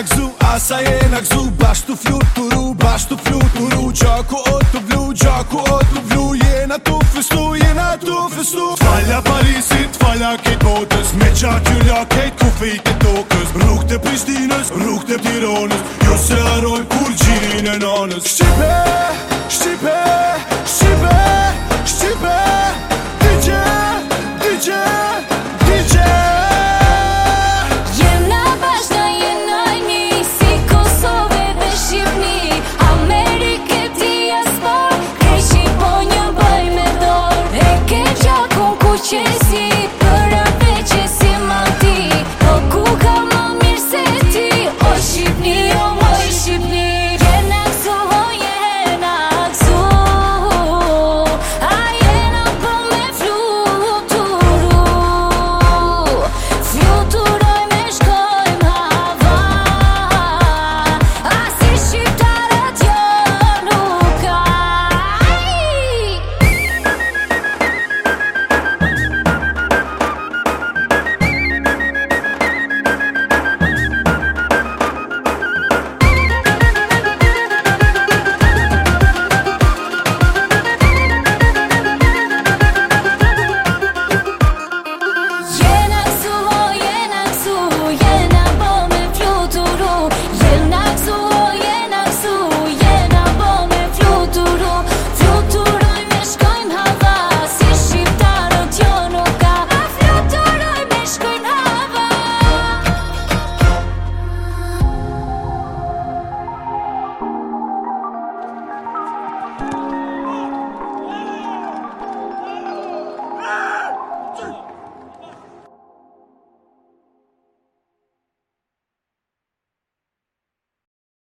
në gzu, asa e në gzu Bash të flut të ru, bash të flut të ru Gjaku o të vlu, gjaku o të vlu Jena të fëstu, jena të fëstu Tfalla Parisit, tfalla kejt botës Me qa kjo kejt ku fejt e tokës Rrug të Prishtinës rrug të Tironës Jo se arroj kur gjinë e nanës Shqipe, Shqipe chase